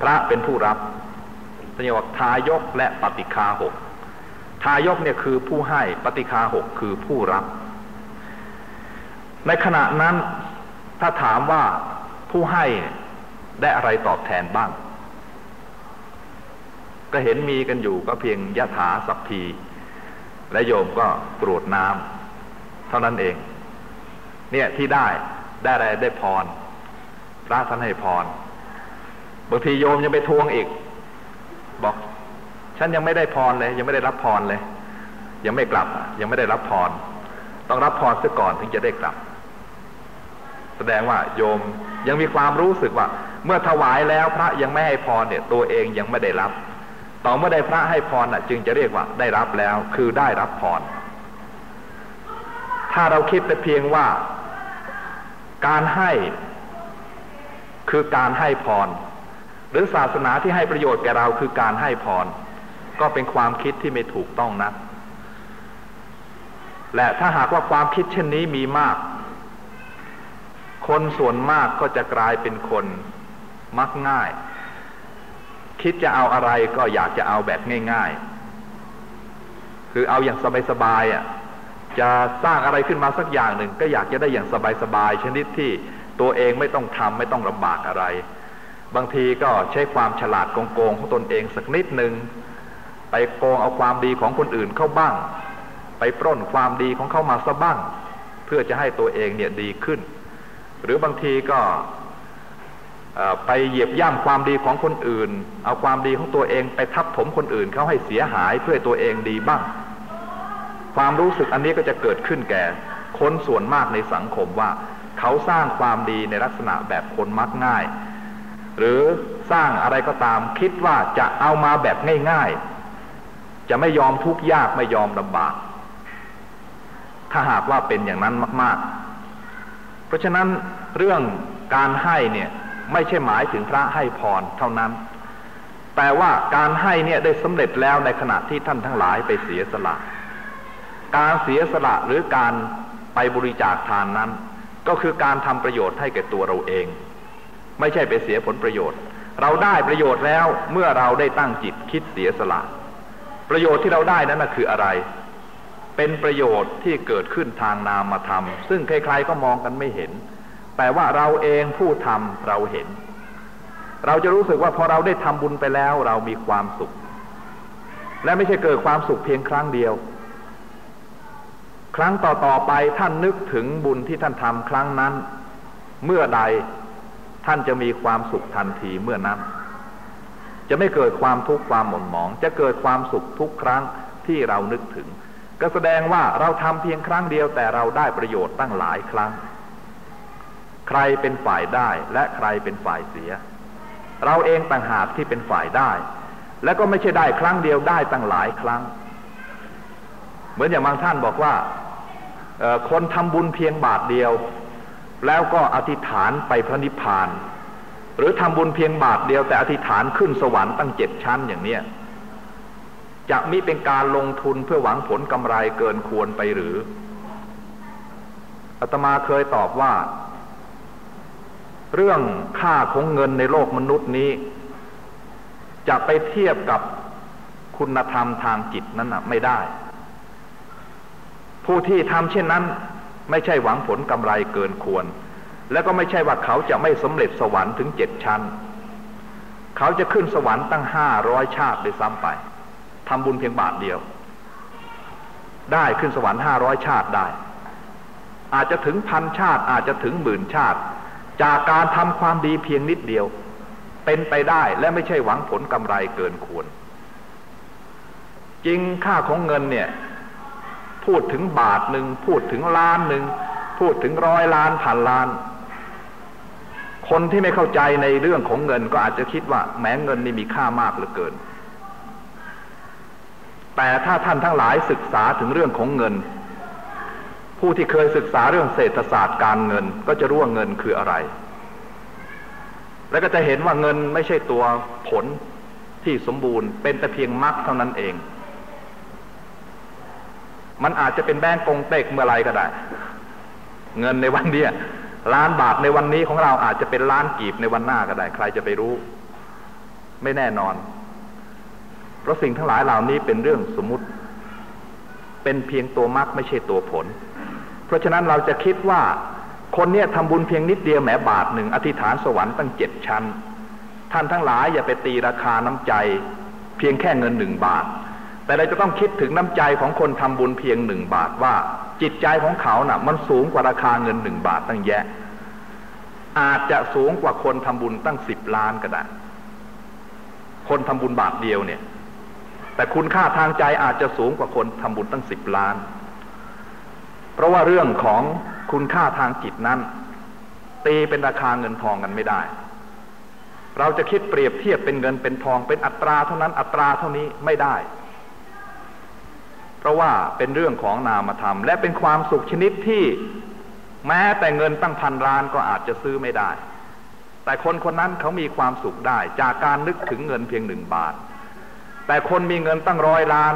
พระเป็นผู้รับสัญญาทายกและปฏิคาหกทายกเนี่ยคือผู้ให้ปฏิคาหกคือผู้รับ ในขณะนั้นถ้าถามว่าผู้ให้ได้อะไรตอบแทนบ้าง ก็เห็นมีกันอยู่ก็เพียงยะถาสัพพี และโยมก็กรวดน้ำเท่านั้นเอง เนี่ยที่ได้ได้อะไรได้พรพระท่านให้พร บางทีโยมยังไปทวงอีก บอก ฉันยังไม่ได้พรเลย ยังไม่ได้รับพรเลย ยังไม่กลับ ยังไม่ได้รับพรต้องรับพรซะก่อนถึงจะได้กลับ แสดงว่าโยมยังมีความรู้สึกว่า เมื่อถวายแล้วพระยังไม่ให้พรเนี่ย ตัวเองยังไม่ได้รับ ต่อเมื่อได้พระให้พรน่ะ จึงจะเรียกว่าได้รับแล้ว คือได้รับพรถ้าเราคิดแต่เพียงว่า การให้ คือการให้พร หรือศาสนาที่ให้ประโยชน์แก่เราคือการให้พร ก็เป็นความคิดที่ไม่ถูกต้องนะและถ้าหากว่าความคิดเช่นนี้มีมาก คนส่วนมากก็จะกลายเป็นคนมักง่าย คิดจะเอาอะไรก็อยากจะเอาแบบง่าย ๆ คือเอาอย่างสบายๆอะจะสร้างอะไรขึ้นมาสักอย่างหนึ่งก็อยากจะได้อย่างสบายๆชนิดที่ตัวเองไม่ต้องทำไม่ต้องลำบากอะไร บางทีก็ใช้ความฉลาดโกงของตนเองสักนิดหนึ่งไปโกงเอาความดีของคนอื่นเข้าบ้าง ไปปล้นความดีของเขามาซะบ้าง เพื่อจะให้ตัวเองเนี่ยดีขึ้น หรือบางทีก็ไปเหยียบย่ำความดีของคนอื่น เอาความดีของตัวเองไปทับถมคนอื่นเขาให้เสียหายเพื่อตัวเองดีบ้าง ความรู้สึกอันนี้ก็จะเกิดขึ้นแก่คนส่วนมากในสังคมว่า เขาสร้างความดีในลักษณะแบบคนมักง่าย หรือสร้างอะไรก็ตามคิดว่าจะเอามาแบบง่าย ๆ จะไม่ยอมทุกข์ยากไม่ยอมลำบาก ถ้าหากว่าเป็นอย่างนั้นมาก ๆ เพราะฉะนั้นเรื่องการให้เนี่ยไม่ใช่หมายถึงพระให้พรเท่านั้น แต่ว่าการให้เนี่ยได้สำเร็จแล้วในขณะที่ท่านทั้งหลายไปเสียสละ การเสียสละหรือการไปบริจาคทานนั้น ก็คือการทำประโยชน์ให้แก่ตัวเราเอง ไม่ใช่ไปเสียผลประโยชน์ เราได้ประโยชน์แล้วเมื่อเราได้ตั้งจิตคิดเสียสละ ประโยชน์ที่เราได้นั้นคืออะไร เป็นประโยชน์ที่เกิดขึ้นทางนามธรรมซึ่งใครๆก็มองกันไม่เห็น แต่ว่าเราเองผู้ทำเราเห็น เราจะรู้สึกว่าพอเราได้ทำบุญไปแล้วเรามีความสุข และไม่ใช่เกิดความสุขเพียงครั้งเดียวครั้งต่อ ๆ ไปท่านนึกถึงบุญที่ท่านทำครั้งนั้น เมื่อใด ท่านจะมีความสุขทันทีเมื่อนั้น จะไม่เกิดความทุกข์ความหม่นหมอง จะเกิดความสุขทุกครั้งที่เรานึกถึง ก็แสดงว่าเราทำเพียงครั้งเดียวแต่เราได้ประโยชน์ตั้งหลายครั้ง ใครเป็นฝ่ายได้และใครเป็นฝ่ายเสีย เราเองต่างหากที่เป็นฝ่ายได้ และก็ไม่ใช่ได้ครั้งเดียวได้ตั้งหลายครั้ง เหมือนอย่างบางท่านบอกว่าคนทำบุญเพียงบาทเดียว แล้วก็อธิษฐานไปพระนิพพาน หรือทำบุญเพียงบาทเดียวแต่อธิษฐานขึ้นสวรรค์ตั้งเจ็ดชั้นอย่างเนี้ยจะมิเป็นการลงทุนเพื่อหวังผลกำไรเกินควรไปหรืออาตมาเคยตอบว่า เรื่องค่าของเงินในโลกมนุษย์นี้ จะไปเทียบกับคุณธรรมทางจิตนั้นนะไม่ได้ ผู้ที่ทำเช่นนั้น ไม่ใช่หวังผลกำไรเกินควร แล้วก็ไม่ใช่ว่าเขาจะไม่สำเร็จสวรรค์ถึงเจ็ดชั้น เขาจะขึ้นสวรรค์ตั้งห้าร้อยชาติไปซ้ำไปทำบุญเพียงบาทเดียว ได้ขึ้นสวรรค์ห้าร้อยชาติได้ อาจจะถึงพันชาติอาจจะถึงหมื่นชาติ จากการทำความดีเพียงนิดเดียว เป็นไปได้และไม่ใช่หวังผลกำไรเกินควร จริงค่าของเงินเนี่ย พูดถึงบาทหนึ่งพูดถึงล้านหนึ่งพูดถึงร้อยล้านพันล้าน คนที่ไม่เข้าใจในเรื่องของเงินก็อาจจะคิดว่าแม้เงินนี่มีค่ามากเหลือเกิน แต่ถ้าท่านทั้งหลายศึกษาถึงเรื่องของเงิน ผู้ที่เคยศึกษาเรื่องเศรษฐศาสตร์การเงิน ก็จะรู้ว่าเงินคืออะไร แล้วก็จะเห็นว่าเงินไม่ใช่ตัวผลที่สมบูรณ์เป็นแต่เพียงมรรคเท่านั้นเอง มันอาจจะเป็นแบงก์กงเต็กเมื่อไรก็ได้ เงินในวันเดียล้านบาทในวันนี้ของเราอาจจะเป็นล้านกีบในวันหน้าก็ได้ ใครจะไปรู้ ไม่แน่นอน เพราะสิ่งทั้งหลายเหล่านี้เป็นเรื่องสมมติ เป็นเพียงตัวมรรคไม่ใช่ตัวผล เพราะฉะนั้นเราจะคิดว่า คนเนี้ยทำบุญเพียงนิดเดียวแหมบาทหนึ่งอธิษฐานสวรรค์ตั้งเจ็ดชั้น ท่านทั้งหลายอย่าไปตีราคาน้ำใจ เพียงแค่เงินหนึ่งบาท แต่เราจะต้องคิดถึงน้ำใจของคนทำบุญเพียงหนึ่งบาทว่าจิตใจของเขานะ่ะ มันสูงกว่าราคาเงินหนึ่งบาทตั้งแยะ อาจจะสูงกว่าคนทำบุญตั้งสิบล้านก็ได้ คนทำบุญบาทเดียวเนี่ย แต่คุณค่าทางใจอาจจะสูงกว่าคนทำบุญตั้งสิบล้าน เพราะว่าเรื่องของคุณค่าทางจิตนั้นตีเป็นราคาเงินทองกันไม่ได้ เราจะคิดเปรียบเทียบเป็นเงินเป็นทองเป็นอัตราเท่านั้นอัตราเท่านี้ไม่ได้ เพราะว่าเป็นเรื่องของนามธรรม และเป็นความสุขชนิดที่แม้แต่เงินตั้งพันล้านก็อาจจะซื้อไม่ได้ แต่คนคนนั้นเขามีความสุขได้ จากการนึกถึงเงินเพียงหนึ่งบาท แต่คนมีเงินตั้งร้อยล้าน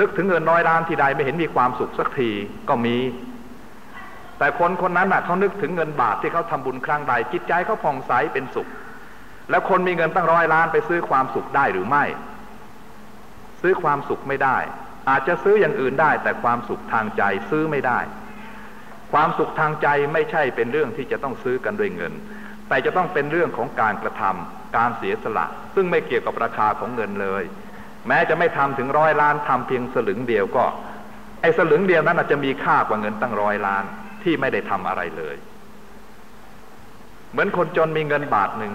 นึกถึงเงินร้อยล้านที่ใดไม่เห็นมีความสุขสักทีก็มี แต่คนคนนั้นอะเขานึกถึงเงินบาทที่เขาทำบุญครั้งใดจิตใจเขาผ่องใสเป็นสุข แล้วคนมีเงินตั้งร้อยล้านไปซื้อความสุขได้หรือไม่ ซื้อความสุขไม่ได้ อาจจะซื้ออย่างอื่นได้ แต่ความสุขทางใจซื้อไม่ได้ ความสุขทางใจไม่ใช่เป็นเรื่องที่จะต้องซื้อกันด้วยเงิน แต่จะต้องเป็นเรื่องของการกระทำการเสียสละ ซึ่งไม่เกี่ยวกับราคาของเงินเลย แม้จะไม่ทำถึงร้อยล้านทำเพียงสลึงเดียวก็ ไอ้สลึงเดียวนั้นอาจจะมีค่ากว่าเงินตั้งร้อยล้านที่ไม่ได้ทำอะไรเลย เหมือนคนจนมีเงินบาทหนึ่ง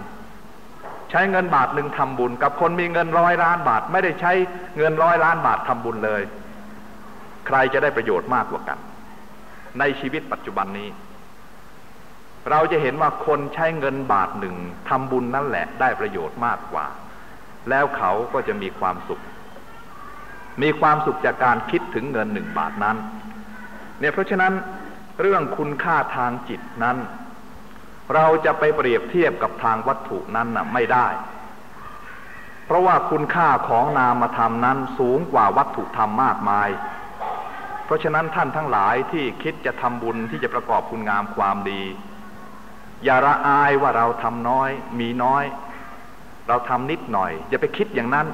ใช้เงินบาทหนึ่งทำบุญ กับคนมีเงินร้อยล้านบาท ไม่ได้ใช้เงินร้อยล้านบาททำบุญเลย ใครจะได้ประโยชน์มากกว่ากัน ในชีวิตปัจจุบันนี้ เราจะเห็นว่าคนใช้เงินบาทหนึ่งทำบุญนั่นแหละได้ประโยชน์มากกว่า แล้วเขาก็จะมีความสุข มีความสุขจากการคิดถึงเงินหนึ่งบาทนั้น เนี่ยเพราะฉะนั้นเรื่องคุณค่าทางจิตนั้น เราจะไปเปรียบเทียบกับทางวัตถุนั้นน่ะไม่ได้ เพราะว่าคุณค่าของนามธรรมนั้นสูงกว่าวัตถุธรรมมากมาย เพราะฉะนั้นท่านทั้งหลายที่คิดจะทำบุญที่จะประกอบคุณงามความดี อย่าละอายว่าเราทำน้อย มีน้อย เราทำนิดหน่อย อย่าไปคิดอย่างนั้น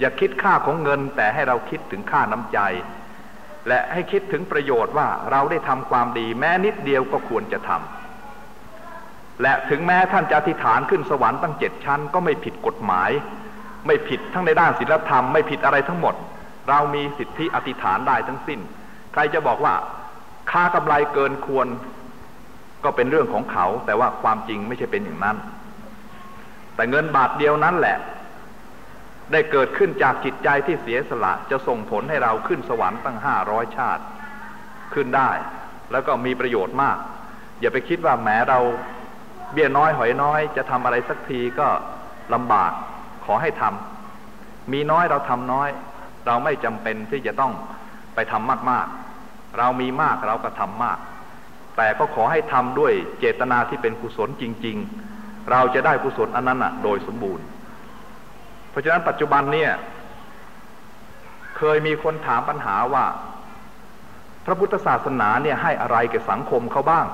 อย่าคิดค่าของเงินแต่ให้เราคิดถึงค่าน้ำใจ และให้คิดถึงประโยชน์ว่าเราได้ทำความดี แม้นิดเดียวก็ควรจะทำ และถึงแม้ท่านจะอธิษฐานขึ้นสวรรค์ตั้งเจ็ดชั้น ก็ไม่ผิดกฎหมาย ไม่ผิดทั้งในด้านศีลธรรมไม่ผิดอะไรทั้งหมด เรามีสิทธิอธิษฐานได้ทั้งสิ้น ใครจะบอกว่าค่ากำไรเกินควร ก็เป็นเรื่องของเขา แต่ว่าความจริงไม่ใช่เป็นอย่างนั้น แต่เงินบาทเดียวนั้นแหละ ได้เกิดขึ้นจากจิตใจที่เสียสละจะส่งผลให้เราขึ้นสวรรค์ตั้งห้าร้อยชาติ ขึ้นได้ แล้วก็มีประโยชน์มาก อย่าไปคิดว่าแหมเรา เบี้ยน้อยหอยน้อยจะทำอะไรสักทีก็ลำบากขอให้ทำมีน้อยเราทำน้อย เราไม่จำเป็นที่จะต้องไปทำมากๆ เรามีมากเราก็ทำมาก แต่ก็ขอให้ทำด้วยเจตนาที่เป็นกุศลจริง ๆ เราจะได้กุศลอันนั้นอะโดยสมบูรณ์ เพราะฉะนั้นปัจจุบันเนี่ย เคยมีคนถามปัญหาว่า พระพุทธศาสนาเนี่ยให้อะไรแก่สังคมเขาบ้าง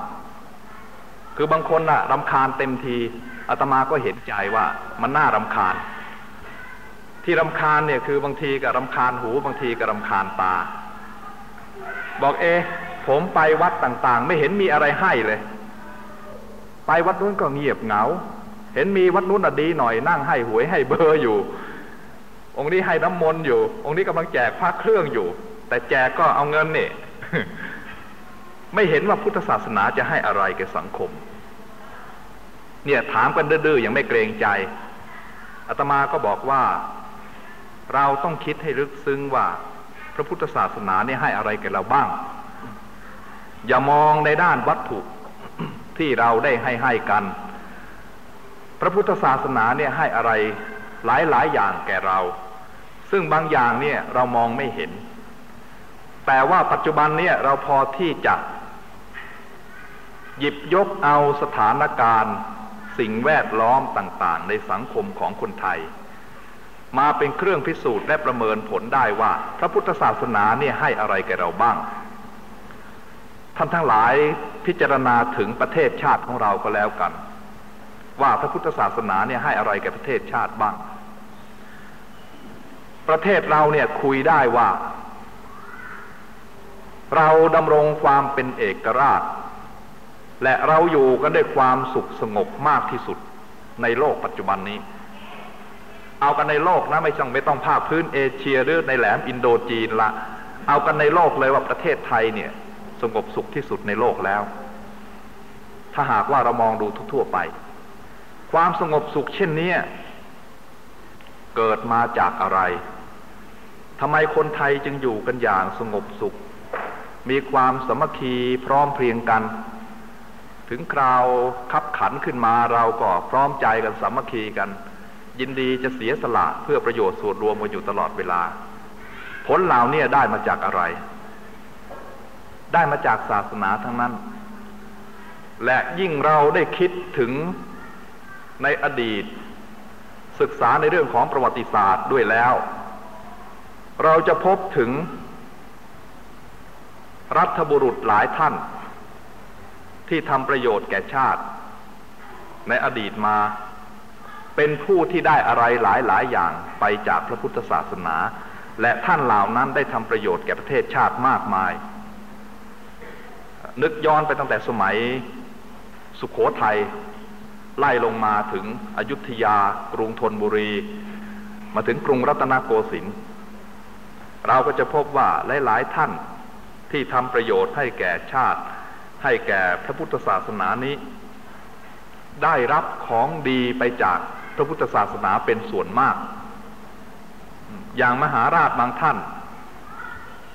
คือบางคนอะรำคาญเต็มทีอาตมาก็เห็นใจว่ามันน่ารำคาญ ที่รำคาญเนี่ยคือบางทีก็รำคาญหูบางทีก็รำคาญตา บอกเอ ผมไปวัดต่างๆ ไม่เห็นมีอะไรให้เลย ไปวัดนู้นก็เงียบเหงา เห็นมีวัดนู้นอดีหน่อยนั่งให้หวยให้เบอร์อยู่ องค์นี้ให้น้ำมนต์อยู่ องค์นี้กำลังแจกพระเครื่องอยู่ แต่แจกก็เอาเงินเนี่ย ไม่เห็นว่าพุทธศาสนาจะให้อะไรแก่สังคม เนี่ยถามกันดื้อๆยังไม่เกรงใจอาตมาก็บอกว่า เราต้องคิดให้ลึกซึ้งว่า พระพุทธศาสนาเนี่ยให้อะไรแก่เราบ้าง อย่ามองในด้านวัตถุที่เราได้ให้ให้กัน พระพุทธศาสนาเนี่ยให้อะไรหลายหลายอย่างแก่เรา ซึ่งบางอย่างเนี่ยเรามองไม่เห็น แต่ว่าปัจจุบันเนี่ยเราพอที่จะ หยิบยกเอาสถานการณ์ สิ่งแวดล้อมต่างๆ ในสังคมของคนไทย มาเป็นเครื่องพิสูจน์และประเมินผลได้ว่า พระพุทธศาสนาเนี่ยให้อะไรแก่เราบ้าง ท่านทั้งหลายพิจารณาถึงประเทศชาติของเราก็แล้วกัน ว่าพระพุทธศาสนาเนี่ยให้อะไรแก่ประเทศชาติบ้าง ประเทศเราเนี่ยคุยได้ว่า เราดำรงความเป็นเอกราช และเราอยู่กันด้วยความสุขสงบมากที่สุดในโลกปัจจุบันนี้ เอากันในโลกนะไม่ต้องไม่ต้องภาคพื้นเอเชียหรือในแหลมอินโดจีนละ เอากันในโลกเลยว่าประเทศไทยเนี่ย สงบสุขที่สุดในโลกแล้ว ถ้าหากว่าเรามองดูทั่วไป ความสงบสุขเช่นนี้เกิดมาจากอะไรทำไมคนไทยจึงอยู่กันอย่างสงบสุข มีความสมัคคีพร้อมเพรียงกัน ถึงคราวคับขันขึ้นมาเราก็พร้อมใจกันสามัคคีกัน ยินดีจะเสียสละเพื่อประโยชน์ส่วนรวมมาอยู่ตลอดเวลา ผลเหล่านี้ได้มาจากอะไร ได้มาจากศาสนาทั้งนั้น และยิ่งเราได้คิดถึงในอดีต ศึกษาในเรื่องของประวัติศาสตร์ด้วยแล้ว เราจะพบถึงรัฐบุรุษหลายท่าน ที่ทำประโยชน์แก่ชาติ ในอดีตมา เป็นผู้ที่ได้อะไรหลายหลายอย่างไปจากพระพุทธศาสนา และท่านเหล่านั้นได้ทำประโยชน์แก่ประเทศชาติมากมาย นึกย้อนไปตั้งแต่สมัยสุขโขทยัยไล่ลงมาถึงอยุธยากรุงธนบุรี มาถึงกรุงรัตนโกสินทร์เราก็จะพบว่าหลาย ๆ ท่านที่ทำประโยชน์ให้แก่ชาติ ให้แก่พระพุทธศาสนานี้ ได้รับของดีไปจากพระพุทธศาสนาเป็นส่วนมาก อย่างมหาราชบางท่าน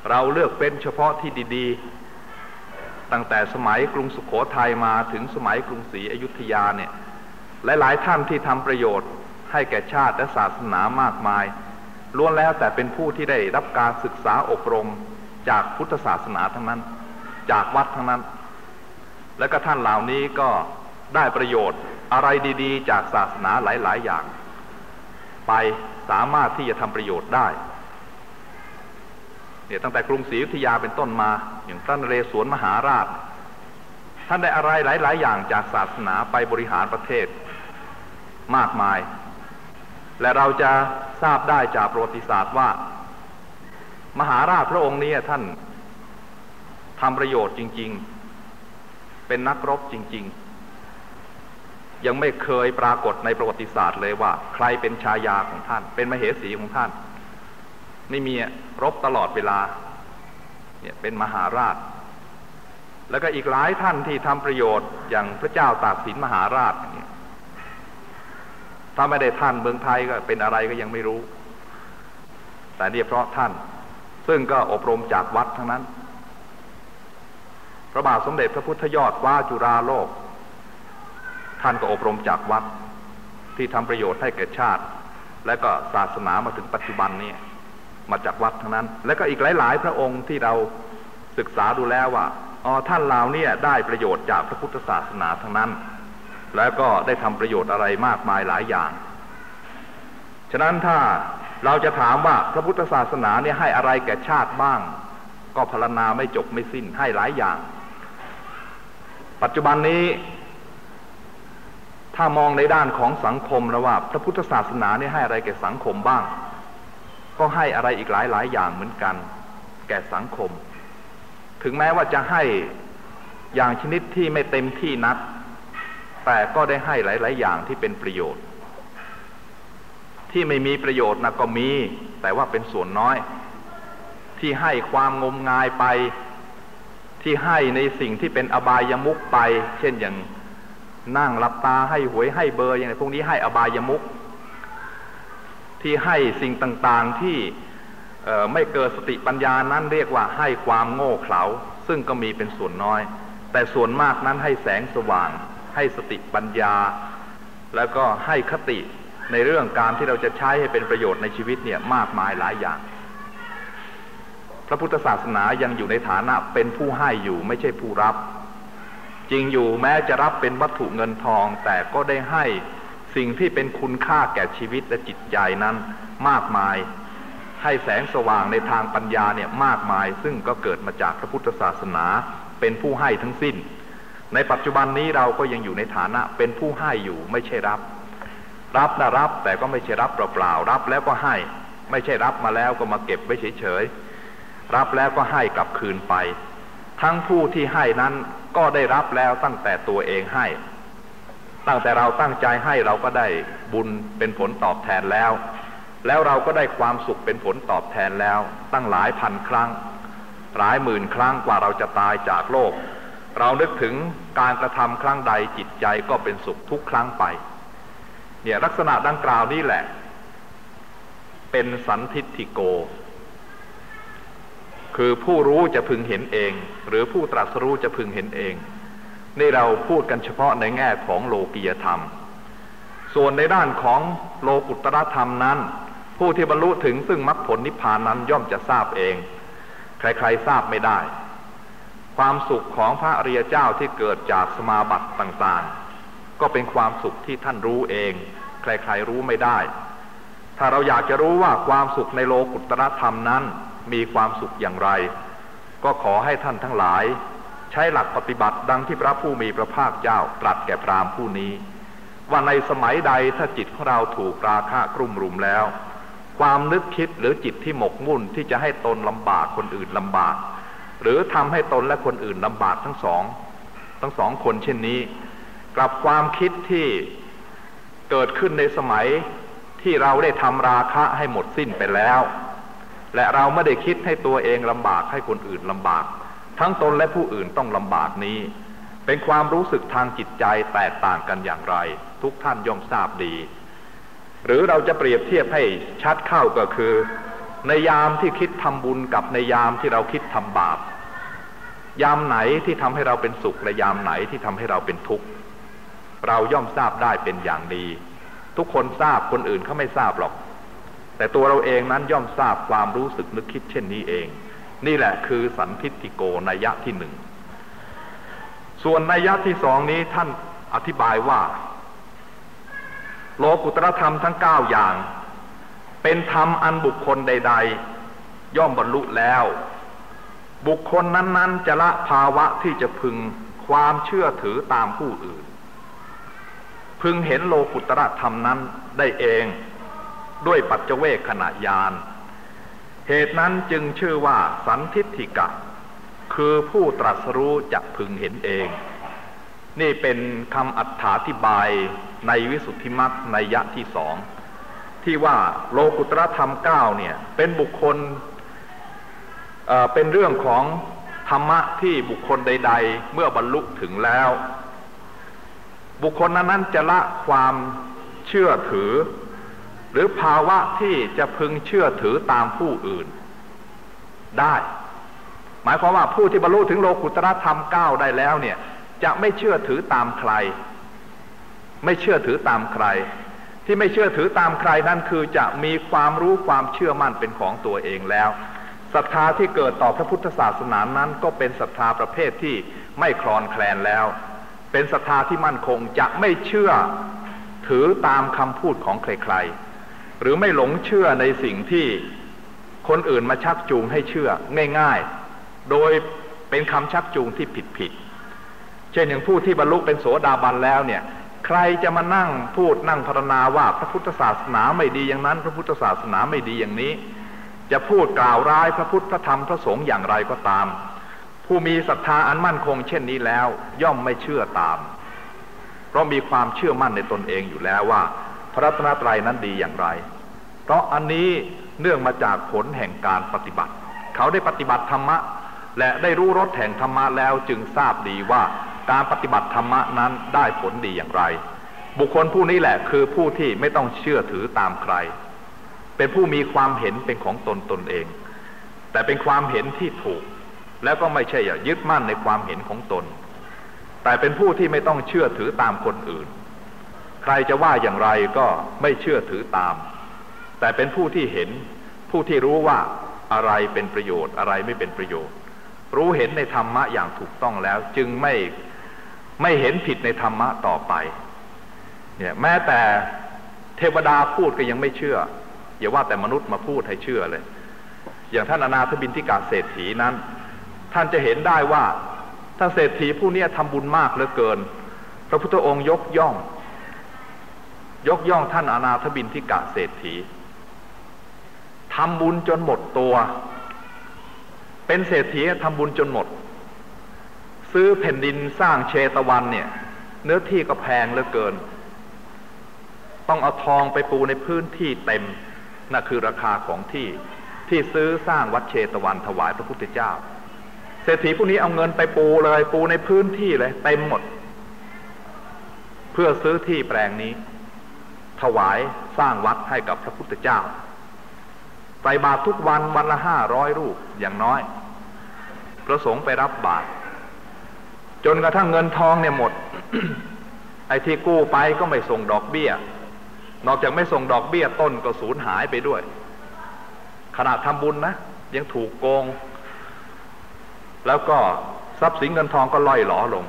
เราเลือกเป็นเฉพาะที่ดีๆ ตั้งแต่สมัยกรุงสุขโขทัยมาถึงสมัยกรุงศรีอยุธยาเนี่ยหลายๆท่านที่ทำประโยชน์ให้แก่ชาติและศาสนามากมายล้วนแล้วแต่เป็นผู้ที่ได้รับการศึกษาอบรมจากพุทธศาสนาทั้งนั้น จากวัดทั้งนั้น และก็ท่านเหล่านี้ก็ได้ประโยชน์อะไรดีๆ จากศาสนาหลายๆ อย่าง ไปสามารถที่จะทำประโยชน์ได้เนี่ยตั้งแต่กรุงศรีอยุธยาเป็นต้นมาอย่างพระนเรศวรมหาราช ท่านได้อะไรหลาย ๆ อย่างจากศาสนาไปบริหารประเทศ มากมาย และเราจะทราบได้จากประวัติศาสตร์ว่า มหาราชพระองค์นี้ท่านทำประโยชน์จริง ๆ เป็นนักรบจริง ๆ ยังไม่เคยปรากฏในประวัติศาสตร์เลยว่า ใครเป็นชายาของท่าน เป็นมเหสีของท่าน ไม่มีรบตลอดเวลา เนี่ยเป็นมหาราช แล้วก็อีกหลายท่านที่ทำประโยชน์อย่างพระเจ้าตากสินมหาราชเนี่ยถ้าไม่ได้ท่านเมืองไทยก็เป็นอะไรก็ยังไม่รู้ แต่เนี่ยเพราะท่าน ซึ่งก็อบรมจากวัดทั้งนั้น ระบาทสมเด็จพระพุทธยอดว่าจุฬาโลก ท่านก็อบรมจากวัดที่ทำประโยชน์ให้แก่ชาติ และก็ศาสนามาถึงปัจจุบันนี้มาจากวัดทั้งนั้น และก็อีกหลาย ๆ พระองค์ที่เราศึกษาดูแล้วว่าอ๋อท่านเหล่านี้ได้ประโยชน์จากพระพุทธศาสนาทั้งนั้น แล้วก็ได้ทำประโยชน์อะไรมากมายหลายอย่าง ฉะนั้นถ้าเราจะถามว่าพระพุทธศาสนาเนี่ยให้อะไรแก่ชาติบ้าง ก็พรรณนาไม่จบไม่สิ้นให้หลายอย่าง ปัจจุบันนี้ ถ้ามองในด้านของสังคมแล้วว่า พระพุทธศาสนาเนี่ยให้อะไรแก่สังคมบ้าง ก็ให้อะไรอีกหลายหลายอย่างเหมือนกัน แก่สังคม ถึงแม้ว่าจะให้อย่างชนิดที่ไม่เต็มที่นัก แต่ก็ได้ให้หลาย ๆ อย่างที่เป็นประโยชน์ ที่ไม่มีประโยชน์นะก็มี แต่ว่าเป็นส่วนน้อย ที่ให้ความงมงายไป ที่ให้ในสิ่งที่เป็นอบายมุกไป เช่นอย่างนั่งหลับตาให้หวยให้เบอร์อย่างไรพวกนี้ให้อบายมุกที่ให้สิ่งต่างๆที่ไม่เกิดสติปัญญานั้นเรียกว่าให้ความโง่เขลาซึ่งก็มีเป็นส่วนน้อย แต่ส่วนมากนั้นให้แสงสว่าง ให้สติปัญญา แล้วก็ให้คติในเรื่องการที่เราจะใช้ให้เป็นประโยชน์ในชีวิตเนี่ยมากมายหลายอย่าง พระพุทธศาสนายังอยู่ในฐานะเป็นผู้ให้อยู่ไม่ใช่ผู้รับ จริงอยู่แม้จะรับเป็นวัตถุเงินทอง แต่ก็ได้ให้สิ่งที่เป็นคุณค่าแก่ชีวิตและจิตใจนั้นมากมาย ให้แสงสว่างในทางปัญญาเนี่ยมากมาย ซึ่งก็เกิดมาจากพระพุทธศาสนาเป็นผู้ให้ทั้งสิ้น ในปัจจุบันนี้เราก็ยังอยู่ในฐานะเป็นผู้ให้อยู่ไม่ใช่รับ รับนะรับแต่ก็ไม่ใช่รับเปล่าๆรับแล้วก็ให้ ไม่ใช่รับมาแล้วก็มาเก็บไว้เฉยๆ รับแล้วก็ให้กลับคืนไป ทั้งผู้ที่ให้นั้นก็ได้รับแล้วตั้งแต่ตัวเองให้ ตั้งแต่เราตั้งใจให้เราก็ได้บุญเป็นผลตอบแทนแล้ว แล้วเราก็ได้ความสุขเป็นผลตอบแทนแล้ว ตั้งหลายพันครั้ง หลายหมื่นครั้งกว่าเราจะตายจากโลก เรานึกถึงการกระทำครั้งใดจิตใจก็เป็นสุขทุกครั้งไป เนี่ยลักษณะดังกล่าวนี้แหละ เป็นสันทิฏฐิโก คือผู้รู้จะพึงเห็นเอง หรือผู้ตรัสรู้จะพึงเห็นเอง นี่เราพูดกันเฉพาะในแง่ของโลกียธรรม ส่วนในด้านของโลกุตรธรรมนั้น ผู้ที่บรรลุถึงซึ่งมรรคผลนิพพานนั้นย่อมจะทราบเอง ใครๆทราบไม่ได้ ความสุขของพระอริยเจ้าที่เกิดจากสมาบัติต่างๆ ก็เป็นความสุขที่ท่านรู้เอง ใครๆรู้ไม่ได้ ถ้าเราอยากจะรู้ว่าความสุขในโลกุตรธรรมนั้น มีความสุขอย่างไร ก็ขอให้ท่านทั้งหลาย ใช้หลักปฏิบัติดังที่พระผู้มีพระภาคเจ้าตรัสแก่พรามผู้นี้ ว่าในสมัยใดถ้าจิตของเราถูกราคะกลุ่มรุมแล้ว ความนึกคิดหรือจิตที่หมกมุ่นที่จะให้ตนลำบากคนอื่นลำบาก หรือทำให้ตนและคนอื่นลำบากทั้งสอง ทั้งสองคนเช่นนี้ กลับความคิดที่เกิดขึ้นในสมัยที่เราได้ทำราคะให้หมดสิ้นไปแล้ว และเราไม่ได้คิดให้ตัวเองลำบากให้คนอื่นลำบาก ทั้งตนและผู้อื่นต้องลำบากนี้ เป็นความรู้สึกทางจิตใจแตกต่างกันอย่างไร ทุกท่านย่อมทราบดี หรือเราจะเปรียบเทียบให้ชัดเข้าก็คือ ในยามที่คิดทำบุญกับในยามที่เราคิดทำบาป ยามไหนที่ทำให้เราเป็นสุขและยามไหนที่ทำให้เราเป็นทุกข์เราย่อมทราบได้เป็นอย่างดี ทุกคนทราบคนอื่นเขาไม่ทราบหรอก แต่ตัวเราเองนั้นย่อมทราบความรู้สึกนึกคิดเช่นนี้เอง นี่แหละคือสันทิฏฐิโกนัยยะที่หนึ่ง ส่วนนัยยะที่สองนี้ท่านอธิบายว่า โลกุตรธรรมทั้งเก้าอย่าง เป็นธรรมอันบุคคลใด ๆ ย่อมบรรลุแล้ว บุคคลนั้น ๆ จะละภาวะที่จะพึงความเชื่อถือตามผู้อื่น พึงเห็นโลกุตรธรรมนั้นได้เอง ด้วยปัจเจเวขณะยาน เหตุนั้นจึงชื่อว่าสันทิฏฐิกะ คือผู้ตรัสรู้จะพึงเห็นเอง นี่เป็นคำอัถาธิบายในวิสุทธิมรรคในยะที่สอง ที่ว่าโลกุตรธรรมเก้าเนี่ย เป็นบุคคลเเป็นเรื่องของธรรมะที่บุคคลใด ๆ เมื่อบรรลุถึงแล้ว บุคคลนั้นจะละความเชื่อถือ รือภาวะที่จะพึงเชื่อถือตามผู้อื่น ได้ หมายความว่าผู้ที่บรรลุถึงโลกุตรธรรมเก้าได้แล้วเนี่ย จะไม่เชื่อถือตามใคร ไม่เชื่อถือตามใคร ที่ไม่เชื่อถือตามใครนั่นคือจะมีความรู้ความเชื่อมั่นเป็นของตัวเองแล้วศรัทธาที่เกิดต่อพระพุทธศาสนานั้น ก็เป็นศรัทธาประเภทที่ไม่คลอนแคลนแล้ว เป็นศรัทธาที่มั่นคงจะไม่เชื่อถือตามคำพูดของใครๆ หรือไม่หลงเชื่อในสิ่งที่คนอื่นมาชักจูงให้เชื่อง่ายๆ โดยเป็นคำชักจูงที่ผิดๆ เช่นอย่างผู้ที่บรรลุเป็นโสดาบันแล้วเนี่ย ใครจะมานั่งพูดนั่งพรรณนาว่าพระพุทธศาสนาไม่ดีอย่างนั้น พระพุทธศาสนาไม่ดีอย่างนี้ จะพูดกล่าวร้ายพระพุทธพระธรรมพระสงฆ์อย่างไรก็ตาม ผู้มีศรัทธาอันมั่นคงเช่นนี้แล้ว ย่อมไม่เชื่อตาม เพราะมีความเชื่อมั่นในตนเองอยู่แล้วว่า พระรัตนตรัยนั้นดีอย่างไร เพราะอันนี้เนื่องมาจากผลแห่งการปฏิบัติ เขาได้ปฏิบัติธรรมะ และได้รู้รสแห่งธรรมะแล้วจึงทราบดีว่าการปฏิบัติธรรมะนั้นได้ผลดีอย่างไร บุคคลผู้นี้แหละคือผู้ที่ไม่ต้องเชื่อถือตามใคร เป็นผู้มีความเห็นเป็นของตนตนเอง แต่เป็นความเห็นที่ถูก แล้วก็ไม่ใช่อย่ายึดมั่นในความเห็นของตน แต่เป็นผู้ที่ไม่ต้องเชื่อถือตามคนอื่น ใครจะว่าอย่างไรก็ไม่เชื่อถือตาม แต่เป็นผู้ที่เห็นผู้ที่รู้ว่าอะไรเป็นประโยชน์อะไรไม่เป็นประโยชน์ รู้เห็นในธรรมะอย่างถูกต้องแล้ว จึงไม่ไม่เห็นผิดในธรรมะต่อไปเนี่ยแม้แต่เทวดาพูดก็ยังไม่เชื่อ อย่าว่าแต่มนุษย์มาพูดให้เชื่อเลย อย่างท่านอนาถบินทิกาเศรษฐีนั้น ท่านจะเห็นได้ว่าถ้านเศรษฐีผู้นี้ทำบุญมากเหลือเกิน พระพุทธองค์ยกย่อง ยกย่องท่านอนาถบินทิกะเศรษฐีทำบุญจนหมดตัว เป็นเศรษฐีทำบุญจนหมด ซื้อแผ่นดินสร้างเชตวันเนี่ย เนื้อที่ก็แพงเหลือเกิน ต้องเอาทองไปปูในพื้นที่เต็มนั่นคือราคาของที่ที่ซื้อสร้างวัดเชตวันถวายพระพุทธเจ้า เศรษฐีผู้นี้เอาเงินไปปูเลย ปูในพื้นที่เลยเต็มหมด เพื่อซื้อที่แปลงนี้ ถวายสร้างวัดให้กับพระพุทธเจ้าใส่บาตรทุกวันวันละห้าร้อยรูปอย่างน้อย พระสงฆ์ไปรับบาตรจนกระทั่งเงินทองเนี่ยหมด ไอ้ที่กู้ไปก็ไม่ส่งดอกเบี้ย นอกจากไม่ส่งดอกเบี้ยต้นก็สูญหายไปด้วย ขณะทำบุญนะ ยังถูกโกง แล้วก็ทรัพย์สินเงินทองก็ล่อยหลอลง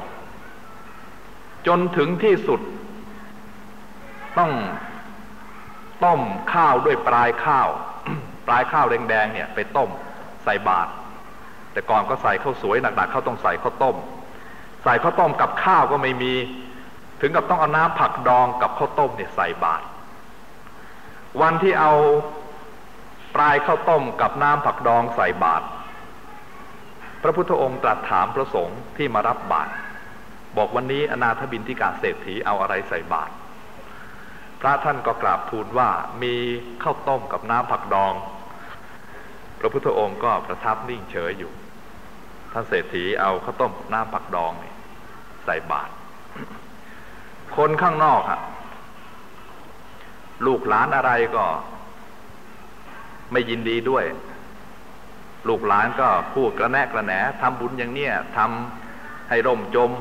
จนถึงที่สุด ต้องต้มข้าวด้วยปลายข้าว ปลายข้าวแดงๆเนี่ย ไปต้มใส่บาตรแต่ก่อนก็ใส่ข้าวสวยหนักๆเขาต้องใส่ข้าวต้ม ใส่ข้าวต้มกับข้าวก็ไม่มี ถึงกับต้องเอาน้ำผักดองกับข้าวต้มเนี่ยใส่บาตรวันที่เอาปลายข้าวต้มกับน้ำผักดองใส่บาตรพระพุทธองค์ตรัสถามพระสงฆ์ที่มารับบาตรบอกวันนี้อนาถบินทิกาเศรษฐีเอาอะไรใส่บาตร พระท่านก็กราบทูลว่ามีข้าวต้มกับน้ำผักดอง พระพุทธองค์ก็ประทับนิ่งเฉยอยู่ ท่านเศรษฐีเอาข้าวต้มน้ำผักดองใส่บาตรคนข้างนอกอะลูกหลานอะไรก็ ไม่ยินดีด้วย ลูกหลานก็พูดกระแนะกระแหนทำบุญอย่างเนี้ยทำให้ร่มจม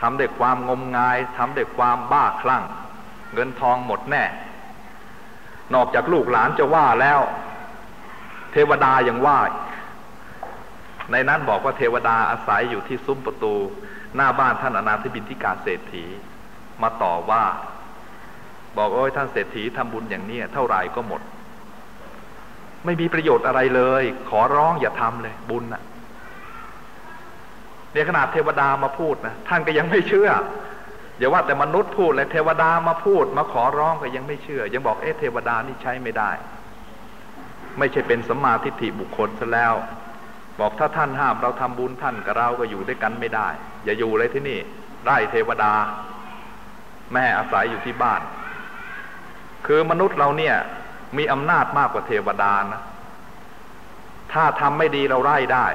ทำด้วยความงมงายทำด้วยความบ้าคลั่ง เงินทองหมดแน่ นอกจากลูกหลานจะว่าแล้ว เทวดายังว่า ในนั้นบอกว่าเทวดาอาศัยอยู่ที่ซุ้มประตู หน้าบ้านท่านอนาถบินทิกาเศรษฐี มาต่อว่า บอกโอ้ยท่านเศรษฐีทำบุญอย่างนี้เท่าไหร่ก็หมด ไม่มีประโยชน์อะไรเลย ขอร้องอย่าทำเลย บุญนะเนี่ยขนาดเทวดามาพูดนะท่านก็ยังไม่เชื่อ อย่าว่าแต่มนุษย์พูดเลยเทวดามาพูดมาขอร้องก็ยังไม่เชื่อ ยังบอกเอ๊ะเทวดานี่ใช้ไม่ได้ ไม่ใช่เป็นสัมมาทิฏฐิบุคคลซะแล้ว บอกถ้าท่านห้ามเราทำบุญท่านกับเราก็อยู่ด้วยกันไม่ได้ อย่าอยู่เลยที่นี่ไร่เทวดา แม่อาศัยอยู่ที่บ้าน คือมนุษย์เราเนี่ย มีอำนาจมากกว่าเทวดานะถ้าทำไม่ดีเราไล่ได้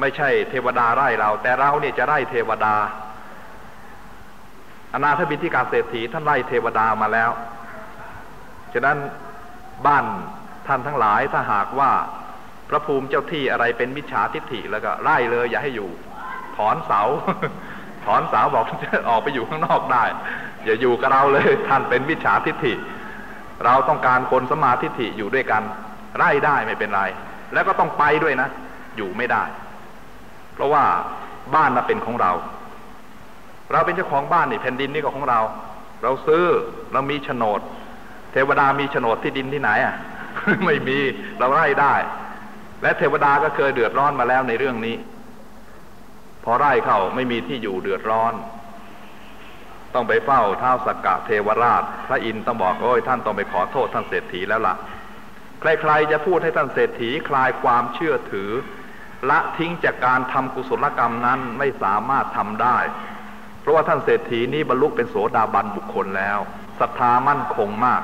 ไม่ใช่เทวดาไล่เรา แต่เราเนี่ยจะไล่เทวดา อนาถบินทิกาเศรษฐีท่านไล่เทวดามาแล้ว ฉะนั้นบ้านท่านทั้งหลายถ้าหากว่าพระภูมิเจ้าที่อะไรเป็นมิจฉาทิฏฐิแล้วก็ไล่เลย อย่าให้อยู่ ถอนเสา ถอนเสาบอกจะออกไปอยู่ข้างนอกได้ อย่าอยู่กับเราเลย ท่านเป็นมิจฉาทิฏฐิ เราต้องการคนสมาธิิอยู่ด้วยกัน ไล่ได้ไม่เป็นไร แล้วก็ต้องไปด้วยนะ อยู่ไม่ได้ เพราะว่าบ้านน่ะเป็นของเรา เราเป็นเจ้าของบ้านนี่แผ่นดินนี่ก็ของเรา เราซื้อเรามีโฉนด เทวดามีโฉนดที่ดินที่ไหนอะ ไม่มีเราไล่ได้ และเทวดาก็เคยเดือดร้อนมาแล้วในเรื่องนี้ พอไล่เข้าไม่มีที่อยู่เดือดร้อน ต้องไปเฝ้าเท้าสักกะเทวราช พระอินทร์ต้องบอกโอ้ยท่านต้องไปขอโทษท่านเศรษฐีแล้วละ่ะใครๆจะพูดให้ท่านเศรษฐีคลายความเชื่อถือ ละทิ้งจากการทำกุศลกรรมนั้นไม่สามารถทำได้ ราะว่าท่านเศรษฐีนี้บรรลุเป็นโสดาบันบุคคลแล้วศรัทธามั่นคงมาก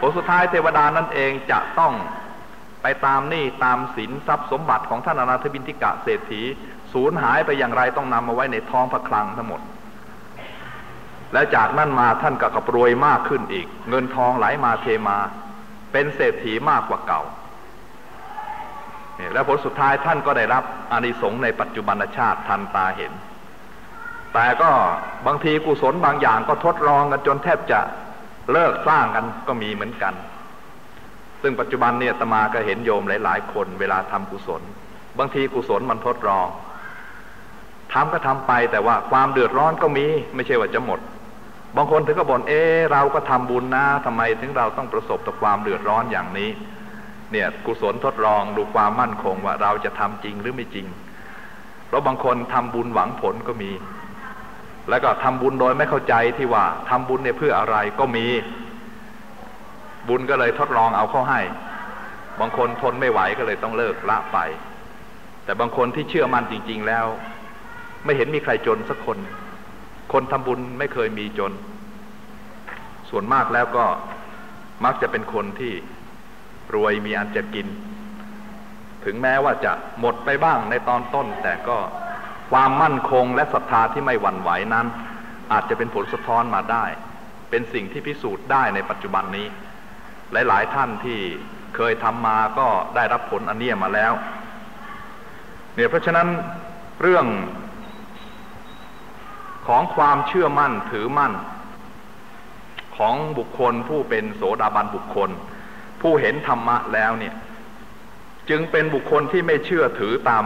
ผลสุดท้ายเทวดานั่นเองจะต้องไปตามหนี้ตามสินทรัพย์สมบัติของท่านอนาถบินทิกะเศรษฐีสูญหายไปอย่างไรต้องนำมาไว้ในท้องพระคลังทั้งหมด และจากนั้นมาท่านก็กระปรวยมากขึ้นอีก เงินทองไหลมาเทมา เป็นเศรษฐีมากกว่าเก่าและผลสุดท้ายท่านก็ได้รับอานิสงส์ในปัจจุบันชาติทันตาเห็น แต่ก็บางทีกุศลบางอย่างก็ทดลองกันจนแทบจะเลิกสร้างกันก็มีเหมือนกัน ซึ่งปัจจุบันเนี่ยตมาก็เห็นโยมหลาย ๆ คนเวลาทำกุศล บางทีกุศลมันทดลองทำก็ทำไปแต่ว่าความเดือดร้อนก็มีไม่ใช่ว่าจะหมด บางคนถึงก็บ่นเออเราก็ทำบุญนะทำไมถึงเราต้องประสบกับความเดือดร้อนอย่างนี้ เนี่ยกุศลทดลองดูความมั่นคงว่าเราจะทำจริงหรือไม่จริง เพราะบางคนทำบุญหวังผลก็มี แล้วก็ทำบุญโดยไม่เข้าใจที่ว่าทำบุญเนี่ยเพื่ออะไรก็มี บุญก็เลยทดลองเอาเข้าให้ บางคนทนไม่ไหวก็เลยต้องเลิกละไป แต่บางคนที่เชื่อมั่นจริง ๆแล้ว ไม่เห็นมีใครจนสักคน คนทำบุญไม่เคยมีจน ส่วนมากแล้วก็มักจะเป็นคนที่รวยมีอันจะกิน ถึงแม้ว่าจะหมดไปบ้างในตอนต้นแต่ก็ ความมั่นคงและศรัทธาที่ไม่หวั่นไหวนั้น อาจจะเป็นผลสะท้อนมาได้ เป็นสิ่งที่พิสูจน์ได้ในปัจจุบันนี้ หลาย ๆ ท่านที่เคยทำมาก็ได้รับผลอันนี้มาแล้ว เนี่ยเพราะฉะนั้นเรื่องของความเชื่อมั่นถือมั่น ของบุคคลผู้เป็นโสดาบันบุคคล ผู้เห็นธรรมะแล้วเนี่ย จึงเป็นบุคคลที่ไม่เชื่อถือตาม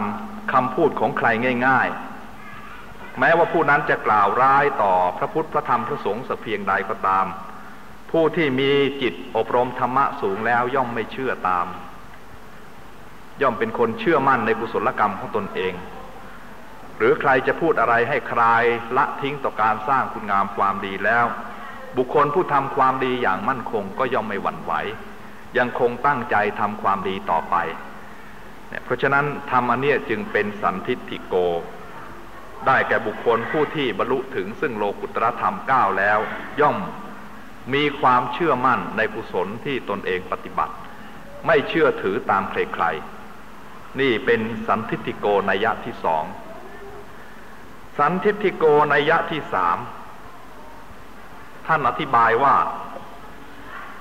คำพูดของใครง่ายๆ แม้ว่าผู้นั้นจะกล่าวร้ายต่อพระพุทธพระธรรมพระสงฆ์สักเพียงใดก็ตาม ผู้ที่มีจิตอบรมธรรมะสูงแล้วย่อมไม่เชื่อตาม ย่อมเป็นคนเชื่อมั่นในกุศลกรรมของตนเอง หรือใครจะพูดอะไรให้คลายละทิ้งต่อการสร้างคุณงามความดีแล้ว บุคคลผู้ทำความดีอย่างมั่นคงก็ย่อมไม่หวั่นไหว ยังคงตั้งใจทำความดีต่อไป เพราะฉะนั้นธรรมอันนี้จึงเป็นสันทิฏฐิโก ได้แก่บุคคลผู้ที่บรรลุถึงซึ่งโลกุตรธรรมก้าวแล้ว ย่อมมีความเชื่อมั่นในกุศลที่ตนเองปฏิบัติ ไม่เชื่อถือตามใครๆนี่เป็นสันทิฏฐิโกนัยะที่สองสันทิฏฐิโกนัยะที่สามท่านอธิบายว่า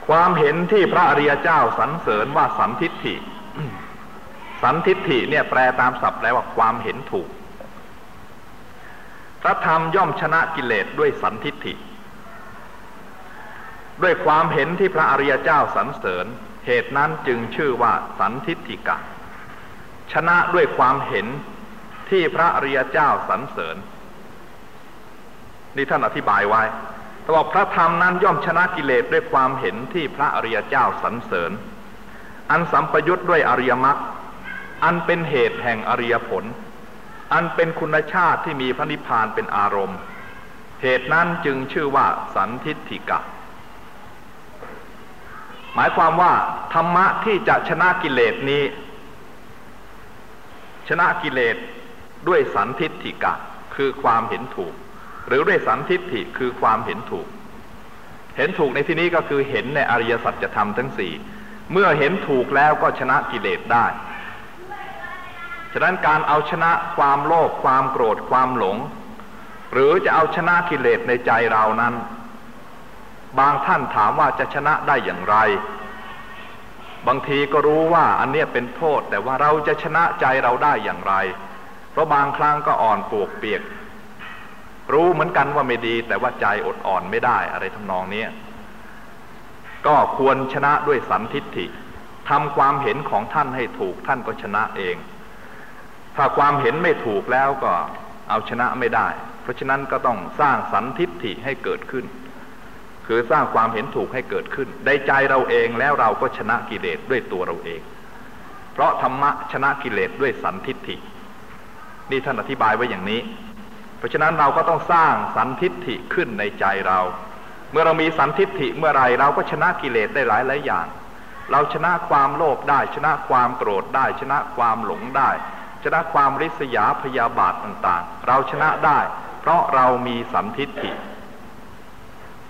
ความเห็นที่พระอริยเจ้าสรรเสริญว่าสันทิฏฐิ สันทิฏฐิเนี่ยแปลตามศัพท์แล้วว่าความเห็นถูก พระธรรมย่อมชนะกิเลสด้วยสันทิฏฐิ ด้วยความเห็นที่พระอริยเจ้าสรรเสริญ เหตุนั้นจึงชื่อว่าสันทิฏฐิกะ ชนะด้วยความเห็นที่พระอริยเจ้าสรรเสริญ นี่ท่านอธิบายไว้แต่ว่าพระธรรมนั้นย่อมชนะกิเลสด้วยความเห็นที่พระอริยเจ้าสรรเสริญ อันสัมปยุทธ์ด้วยอริยมรรค อันเป็นเหตุแห่งอริยผล อันเป็นคุณชาติที่มีพระนิพพานเป็นอารมณ์ เหตุนั้นจึงชื่อว่าสันทิฏฐิกะ หมายความว่า ธรรมะที่จะชนะกิเลสนี้ ชนะกิเลสด้วยสันทิฏฐิกะ คือความเห็นถูก หรือด้วยสันทิฏฐิคือความเห็นถูก เห็นถูกในที่นี้ก็คือเห็นในอริยสัจธรรมทั้งสี่เมื่อเห็นถูกแล้วก็ชนะกิเลสได้ ฉะนั้นการเอาชนะความโลภความโกรธความหลง หรือจะเอาชนะกิเลสในใจเรานั้น บางท่านถามว่าจะชนะได้อย่างไร บางทีก็รู้ว่าอันนี้เป็นโทษ แต่ว่าเราจะชนะใจเราได้อย่างไร เพราะบางครั้งก็อ่อนปวกเปียก รู้เหมือนกันว่าไม่ดี แต่ว่าใจอดอ่อนไม่ได้อะไรทำนองนี้ก็ควรชนะด้วยสันทิฏฐิทำความเห็นของท่านให้ถูกท่านก็ชนะเอง ถ้าความเห็นไม่ถูกแล้วก็เอาชนะไม่ได้ เพราะฉะนั้นก็ต้องสร้างสันทิฏฐิให้เกิดขึ้น คือสร้างความเห็นถูกให้เกิดขึ้นในใจเราเองแล้วเราก็ชนะกิเลสด้วยตัวเราเอง เพราะธรรมะชนะกิเลสด้วยสันทิฏฐิ นี่ท่านอธิบายไว้อย่างนี้ เพราะฉะนั้นเราก็ต้องสร้างสันทิฏฐิขึ้นในใจเรา เมื่อเรามีสันทิฏฐิเมื่อไรเราก็ชนะกิเลสได้หลายหลายอย่าง เราชนะความโลภได้ชนะความโกรธได้ชนะความหลงได้ ชนะความริษยาพยาบาทต่างๆ เราชนะได้ เพราะเรามีสัมทิฏฐิ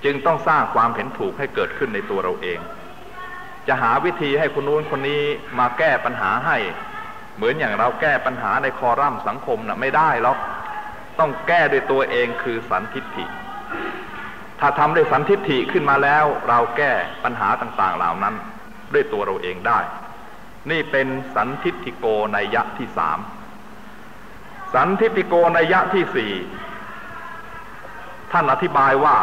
จึงต้องสร้างความเห็นถูกให้เกิดขึ้นในตัวเราเอง จะหาวิธีให้คนนู้นคนนี้มาแก้ปัญหาให้ เหมือนอย่างเราแก้ปัญหาในคอรัมสังคมนะ่ะไม่ได้หรอกต้องแก้ด้วยตัวเองคือสันทิฏฐิ ถ้าทำด้วยสันทิฏฐิขึ้นมาแล้ว เราแก้ปัญหาต่างๆ เหล่านั้น ด้วยตัวเราเองได้ นี่เป็นสันทิฏฐิโกในยยะที่สามสันทิฏฐิโกในยะที่สี่ท่านอธิบายว่า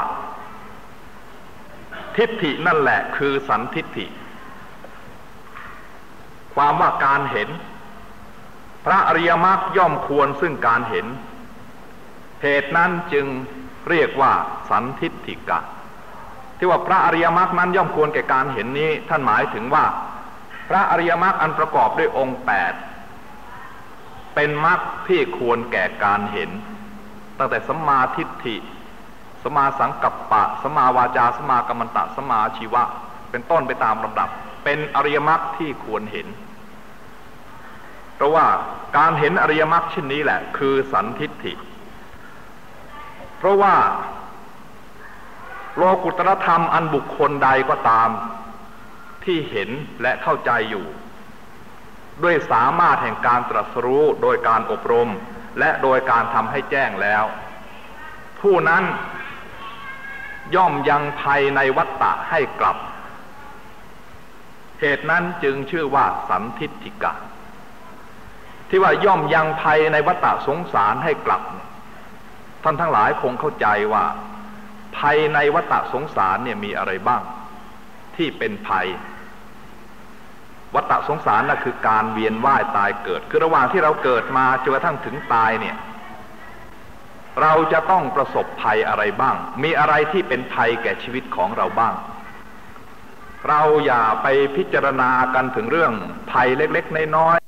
ทิฏฐินั่นแหละคือสันทิฏฐิ ความว่าการเห็น พระอริยมรรคย่อมควรซึ่งการเห็น เหตุนั้นจึงเรียกว่าสันทิฏฐิกะ ที่ว่าพระอริยมรรคนั้นย่อมควรแก่การเห็นนี้ ท่านหมายถึงว่า พระอริยมรรคอันประกอบด้วยองค์แปดเป็นมรรคที่ควรแก่การเห็น ตั้งแต่สมาทิฏฐิสมาสังกัปปะสมาวาจาสมากัมมันตะสมาชีวะ เป็นต้นไปตามลำดับ เป็นอริยมรรคที่ควรเห็น เพราะว่าการเห็นอริยมรรคชิ้นนี้แหละ คือสันทิฏฐิ เพราะว่า โลกุตรธรรมอันบุคคลใดก็ตาม ที่เห็นและเข้าใจอยู่ ด้วยสามารถแห่งการตรัสรู้โดยการอบรม และโดยการทำให้แจ้งแล้ว ผู้นั้นย่อมยังภัยในวัฏฏะให้กลับ เหตุนั้นจึงชื่อว่าสันทิฏฐิกะ ที่ว่าย่อมยังภัยในวัฏฏะสงสารให้กลับ ท่านทั้งหลายคงเข้าใจว่า ภัยในวัฏฏะสงสารเนี่ยมีอะไรบ้าง ที่เป็นภัย วัฏฏะสงสารน่ะคือการเวียนว่ายตายเกิด คือระหว่างที่เราเกิดมาจนกระทั่งถึงตายเนี่ย เราจะต้องประสบภัยอะไรบ้าง มีอะไรที่เป็นภัยแก่ชีวิตของเราบ้าง เราอย่าไปพิจารณากันถึงเรื่องภัยเล็กๆน้อย